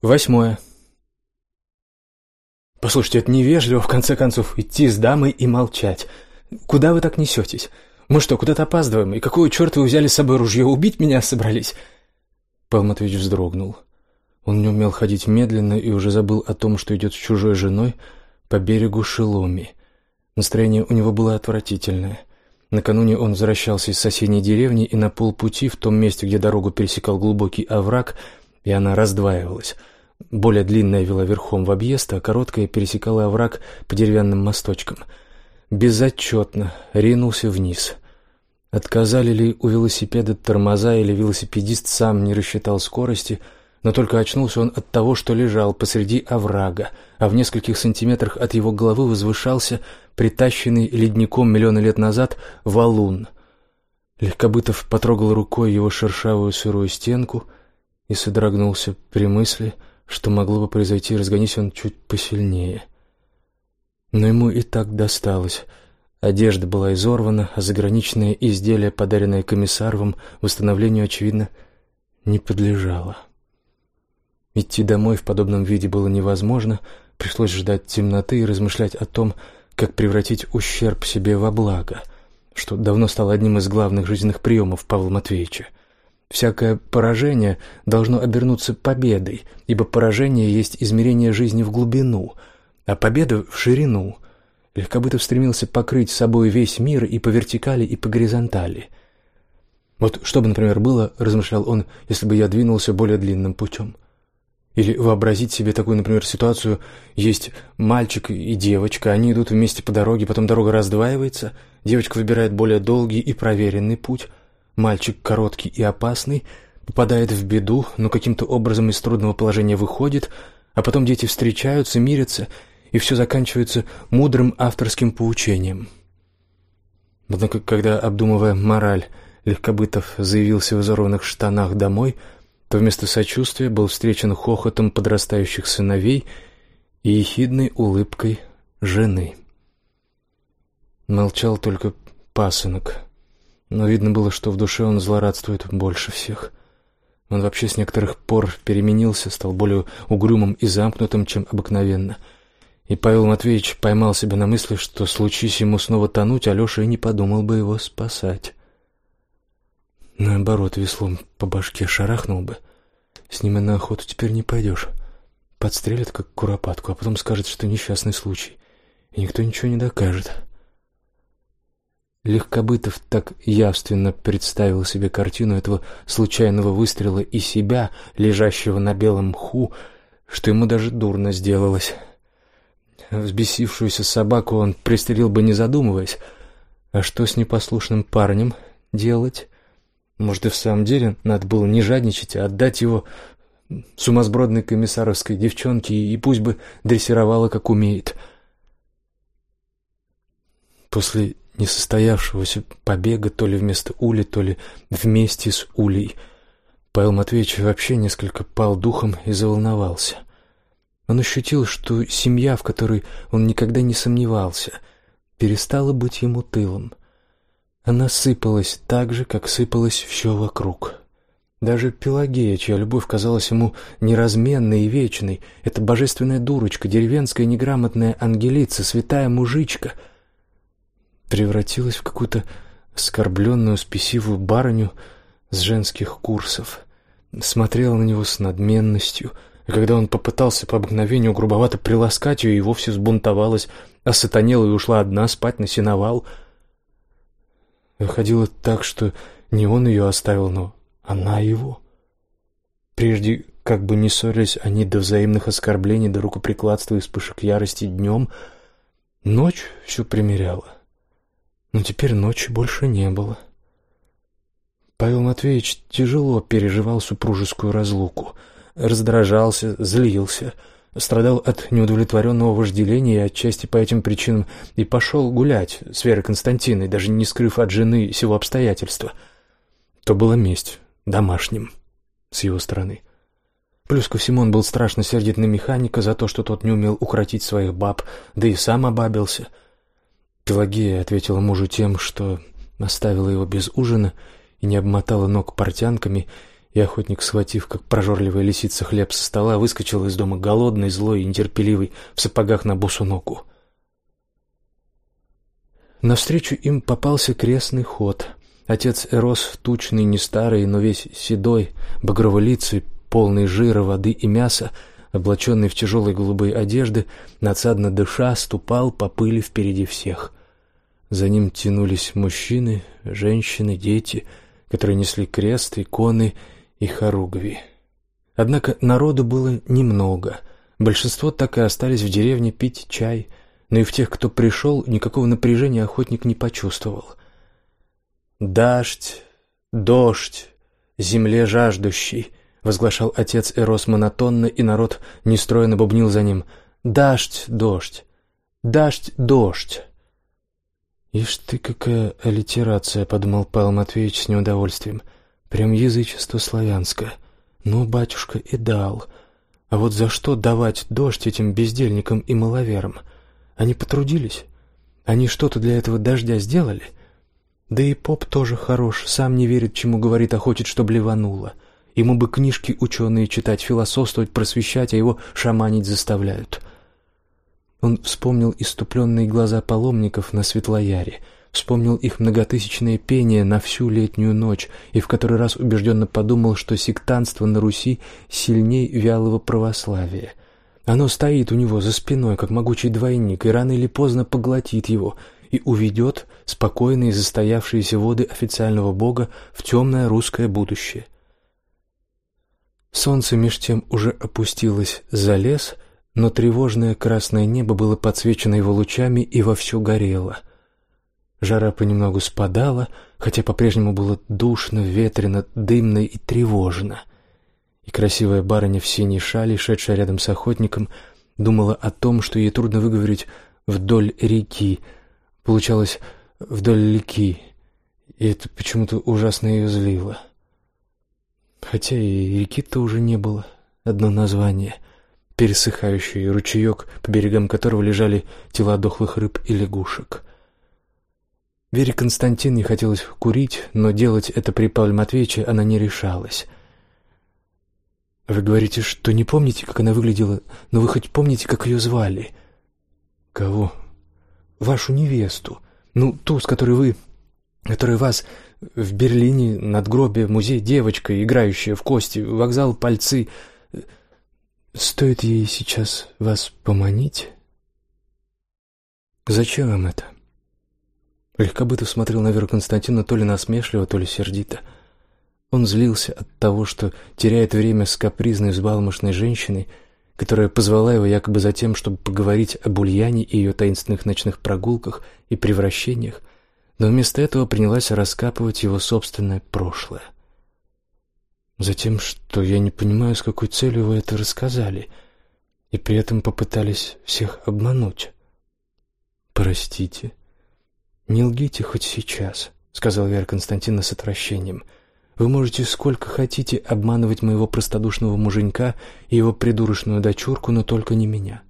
Восьмое. «Послушайте, это невежливо, в конце концов, идти с дамой и молчать. Куда вы так несетесь? Мы что, куда-то опаздываем? И какого черта вы взяли с собой ружье? Убить меня собрались?» Павел Матвеевич вздрогнул. Он не умел ходить медленно и уже забыл о том, что идет с чужой женой по берегу Шеломи. Настроение у него было отвратительное. Накануне он возвращался из соседней деревни и на полпути, в том месте, где дорогу пересекал глубокий овраг, и она раздваивалась. Более длинная вела верхом в объезд, а короткая пересекала овраг по деревянным мосточкам. Безотчетно ринулся вниз. Отказали ли у велосипеда тормоза или велосипедист сам не рассчитал скорости, но только очнулся он от того, что лежал посреди оврага, а в нескольких сантиметрах от его головы возвышался притащенный ледником миллионы лет назад валун. Легкобытов потрогал рукой его шершавую сырую стенку — и содрогнулся при мысли, что могло бы произойти, разгонись он чуть посильнее. Но ему и так досталось. Одежда была изорвана, а заграничное изделие, подаренное комиссаровым, восстановлению, очевидно, не подлежало. Идти домой в подобном виде было невозможно, пришлось ждать темноты и размышлять о том, как превратить ущерб себе во благо, что давно стало одним из главных жизненных приемов Павла Матвеевича. Всякое поражение должно обернуться победой, ибо поражение есть измерение жизни в глубину, а победа в ширину. Легкобытов стремился покрыть собой весь мир и по вертикали, и по горизонтали. Вот что бы, например, было, размышлял он, если бы я двинулся более длинным путем. Или вообразить себе такую, например, ситуацию: есть мальчик и девочка, они идут вместе по дороге, потом дорога раздваивается, девочка выбирает более долгий и проверенный путь, Мальчик короткий и опасный, попадает в беду, но каким-то образом из трудного положения выходит, а потом дети встречаются, мирятся, и все заканчивается мудрым авторским поучением. Однако, когда, обдумывая мораль, Легкобытов заявился в изорванных штанах домой, то вместо сочувствия был встречен хохотом подрастающих сыновей и ехидной улыбкой жены. Молчал только пасынок но видно было, что в душе он злорадствует больше всех. Он вообще с некоторых пор переменился, стал более угрюмым и замкнутым, чем обыкновенно. И Павел Матвеевич поймал себя на мысли, что случись ему снова тонуть, Алеша и не подумал бы его спасать. Наоборот, веслом по башке шарахнул бы. С ним и на охоту теперь не пойдешь. Подстрелят, как куропатку, а потом скажет, что несчастный случай. И никто ничего не докажет. Легкобытов так явственно представил себе картину этого случайного выстрела и себя, лежащего на белом мху, что ему даже дурно сделалось. Взбесившуюся собаку он пристрелил бы, не задумываясь. А что с непослушным парнем делать? Может, и в самом деле надо было не жадничать, а отдать его сумасбродной комиссаровской девчонке, и пусть бы дрессировала, как умеет. После несостоявшегося побега то ли вместо Ули, то ли вместе с Улей. Павел Матвеевич вообще несколько пал духом и заволновался. Он ощутил, что семья, в которой он никогда не сомневался, перестала быть ему тылом. Она сыпалась так же, как сыпалось все вокруг. Даже Пелагея, чья любовь казалась ему неразменной и вечной, эта божественная дурочка, деревенская неграмотная ангелица, святая мужичка — превратилась в какую-то оскорбленную, спесивую барыню с женских курсов. Смотрела на него с надменностью, и когда он попытался по обыкновению грубовато приласкать ее, и вовсе сбунтовалась, осатанела и ушла одна спать на сеновал. Выходило так, что не он ее оставил, но она его. Прежде как бы не ссорились они до взаимных оскорблений, до рукоприкладства и вспышек ярости днем, ночь все примеряла. Но теперь ночи больше не было. Павел Матвеевич тяжело переживал супружескую разлуку, раздражался, злился, страдал от неудовлетворенного вожделения и отчасти по этим причинам и пошел гулять с Верой Константиной, даже не скрыв от жены сего обстоятельства. То была месть домашним с его стороны. Плюс ко всему он был страшно сердит на механика за то, что тот не умел укротить своих баб, да и сам обабился — Пелагея ответила мужу тем, что оставила его без ужина и не обмотала ног портянками, и охотник, схватив, как прожорливая лисица, хлеб со стола, выскочил из дома голодный, злой и нетерпеливый, в сапогах на босу ногу. Навстречу им попался крестный ход. Отец Эрос, тучный, не старый, но весь седой, багроволицый, полный жира, воды и мяса, облаченный в тяжелые голубые одежды, надсадно дыша, ступал по пыли впереди всех. За ним тянулись мужчины, женщины, дети, которые несли крест, иконы и хоругви. Однако народу было немного. Большинство так и остались в деревне пить чай, но и в тех, кто пришел, никакого напряжения охотник не почувствовал. «Дождь, дождь, земле жаждущий», — возглашал отец Эрос монотонно, и народ нестройно бубнил за ним. «Дождь, дождь, дождь, дождь». «Ишь ты, какая аллитерация», — подумал Павел Матвеевич с неудовольствием. «Прям язычество славянское. Ну, батюшка и дал. А вот за что давать дождь этим бездельникам и маловерам? Они потрудились? Они что-то для этого дождя сделали? Да и поп тоже хорош, сам не верит, чему говорит, а хочет, чтобы ливануло. Ему бы книжки ученые читать, философствовать, просвещать, а его шаманить заставляют». Он вспомнил иступленные глаза паломников на Светлояре, вспомнил их многотысячное пение на всю летнюю ночь и в который раз убежденно подумал, что сектантство на Руси сильней вялого православия. Оно стоит у него за спиной, как могучий двойник, и рано или поздно поглотит его и уведет спокойные застоявшиеся воды официального бога в темное русское будущее. Солнце меж тем уже опустилось за лес — но тревожное красное небо было подсвечено его лучами и вовсю горело. Жара понемногу спадала, хотя по-прежнему было душно, ветрено, дымно и тревожно. И красивая барыня в синей шали, шедшая рядом с охотником, думала о том, что ей трудно выговорить «вдоль реки». Получалось «вдоль реки», и это почему-то ужасно ее злило. Хотя и реки-то уже не было, одно название — пересыхающий ручеек, по берегам которого лежали тела дохлых рыб и лягушек. Вере Константине хотелось курить, но делать это при Павле Матвеевиче она не решалась. «Вы говорите, что не помните, как она выглядела, но вы хоть помните, как ее звали?» «Кого?» «Вашу невесту. Ну, ту, с которой вы... которая вас в Берлине, надгробие, музей девочка, играющая в кости, вокзал пальцы...» Стоит ей сейчас вас поманить? Зачем вам это? Легкобытов смотрел на Веру Константиновну то ли насмешливо, то ли сердито. Он злился от того, что теряет время с капризной, взбалмошной женщиной, которая позвала его якобы за тем, чтобы поговорить об Ульяне и ее таинственных ночных прогулках и превращениях, но вместо этого принялась раскапывать его собственное прошлое. Затем, что я не понимаю, с какой целью вы это рассказали, и при этом попытались всех обмануть. Простите. Не лгите хоть сейчас, сказал Вера Константиновна с отвращением. Вы можете сколько хотите обманывать моего простодушного муженька и его придурочную дочурку, но только не меня.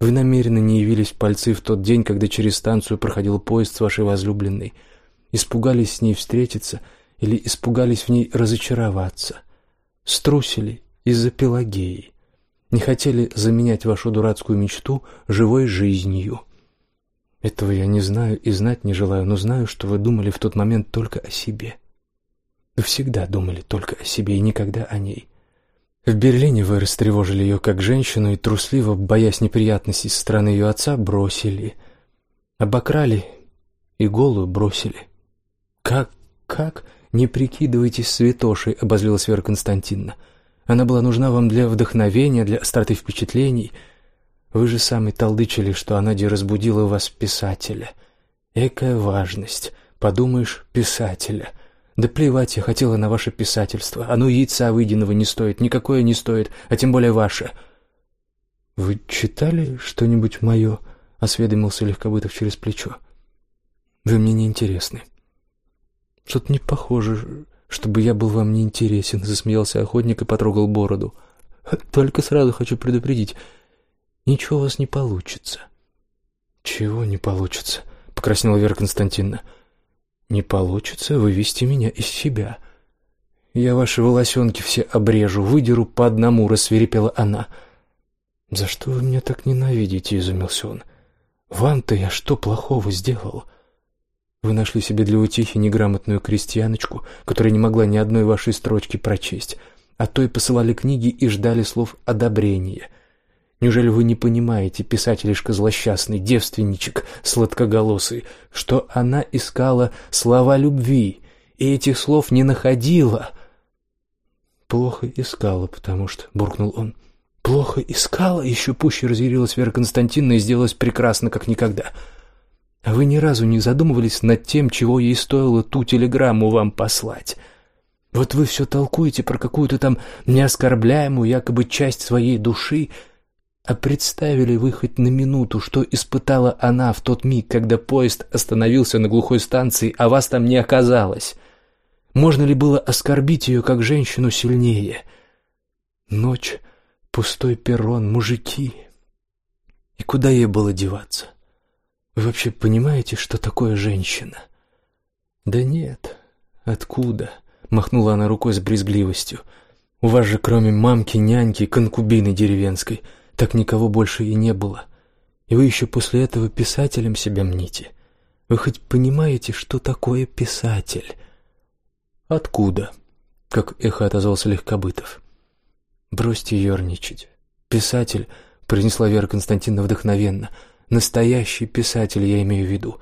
Вы намеренно не явились в пальцы в тот день, когда через станцию проходил поезд с вашей возлюбленной, испугались с ней встретиться или испугались в ней разочароваться, струсили из-за Пелагеи, не хотели заменять вашу дурацкую мечту живой жизнью. Этого я не знаю и знать не желаю, но знаю, что вы думали в тот момент только о себе. Вы всегда думали только о себе и никогда о ней. В Берлине вы растревожили ее как женщину и трусливо, боясь неприятностей со стороны ее отца, бросили. Обокрали и голую бросили. Как, как «Не прикидывайтесь святошей», — обозлилась Вера Константиновна. «Она была нужна вам для вдохновения, для остроты впечатлений. Вы же сами толдычили, что она де разбудила вас писателя. Экая важность. Подумаешь, писателя. Да плевать я хотела на ваше писательство. Оно яйца выеденного не стоит, никакое не стоит, а тем более ваше». «Вы читали что-нибудь мое?» — осведомился Легкобытов через плечо. «Вы мне не интересны». Что-то не похоже, чтобы я был вам неинтересен, засмеялся охотник и потрогал бороду. Только сразу хочу предупредить, ничего у вас не получится. Чего не получится? покраснела Вера Константиновна. Не получится вывести меня из себя. Я ваши волосенки все обрежу, выдеру по одному», — рассверепела она. «За что вы меня так ненавидите?» — изумился он. «Вам-то я что плохого сделал?» Вы нашли себе для утихи неграмотную крестьяночку, которая не могла ни одной вашей строчки прочесть, а то и посылали книги и ждали слов одобрения. Неужели вы не понимаете, писателишка злосчастный, девственничек, сладкоголосый, что она искала слова любви и этих слов не находила?» Плохо искала, потому что, буркнул он. Плохо искала, еще пуще разъярилась Вера Константиновна и сделалась прекрасно, как никогда. А вы ни разу не задумывались над тем, чего ей стоило ту телеграмму вам послать? Вот вы все толкуете про какую-то там неоскорбляемую якобы часть своей души, а представили вы хоть на минуту, что испытала она в тот миг, когда поезд остановился на глухой станции, а вас там не оказалось? Можно ли было оскорбить ее как женщину сильнее? Ночь, пустой перрон, мужики. И куда ей было деваться? Вы вообще понимаете, что такое женщина? Да нет. Откуда? Махнула она рукой с брезгливостью. У вас же кроме мамки, няньки, конкубины деревенской, так никого больше и не было. И вы еще после этого писателем себя мните. Вы хоть понимаете, что такое писатель? «Откуда?» — как эхо отозвался Легкобытов. «Бросьте ерничать. Писатель», — произнесла Вера Константиновна вдохновенно, — «настоящий писатель, я имею в виду.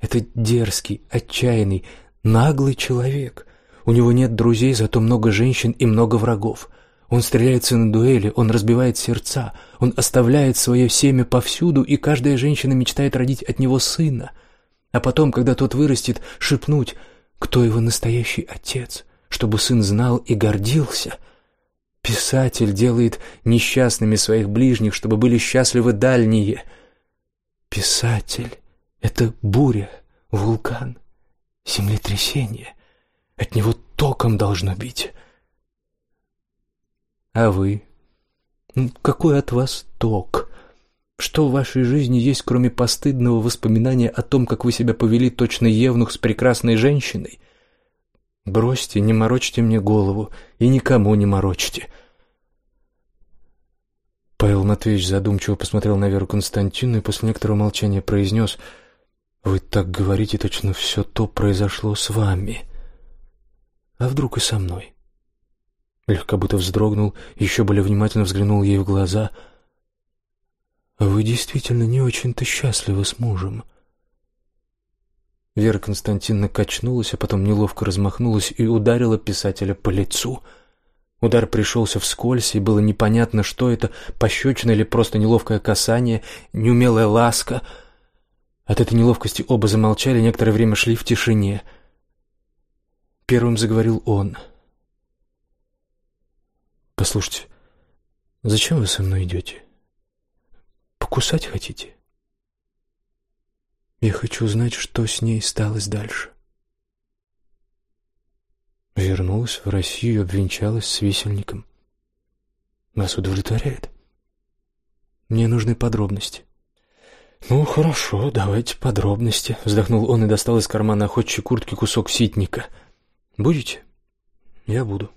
Это дерзкий, отчаянный, наглый человек. У него нет друзей, зато много женщин и много врагов. Он стреляется на дуэли, он разбивает сердца, он оставляет свое семя повсюду, и каждая женщина мечтает родить от него сына. А потом, когда тот вырастет, шепнуть — кто его настоящий отец, чтобы сын знал и гордился. Писатель делает несчастными своих ближних, чтобы были счастливы дальние. Писатель — это буря, вулкан, землетрясение. От него током должно бить. А вы? Ну, какой от вас ток? Что в вашей жизни есть, кроме постыдного воспоминания о том, как вы себя повели точно евнух с прекрасной женщиной? Бросьте, не морочьте мне голову и никому не морочьте. Павел Матвеевич задумчиво посмотрел на Веру Константину и после некоторого молчания произнес «Вы так говорите, точно все то произошло с вами. А вдруг и со мной?» Легко будто вздрогнул, еще более внимательно взглянул ей в глаза – вы действительно не очень-то счастливы с мужем. Вера Константиновна качнулась, а потом неловко размахнулась и ударила писателя по лицу. Удар пришелся вскользь, и было непонятно, что это, пощечина или просто неловкое касание, неумелая ласка. От этой неловкости оба замолчали, некоторое время шли в тишине. Первым заговорил он. «Послушайте, зачем вы со мной идете?» Покусать хотите? Я хочу знать, что с ней сталось дальше. Вернулась в Россию, обвенчалась с висельником. Вас удовлетворяет? Мне нужны подробности. Ну, хорошо, давайте подробности. Вздохнул он и достал из кармана охотчей куртки кусок ситника. Будете? Я буду.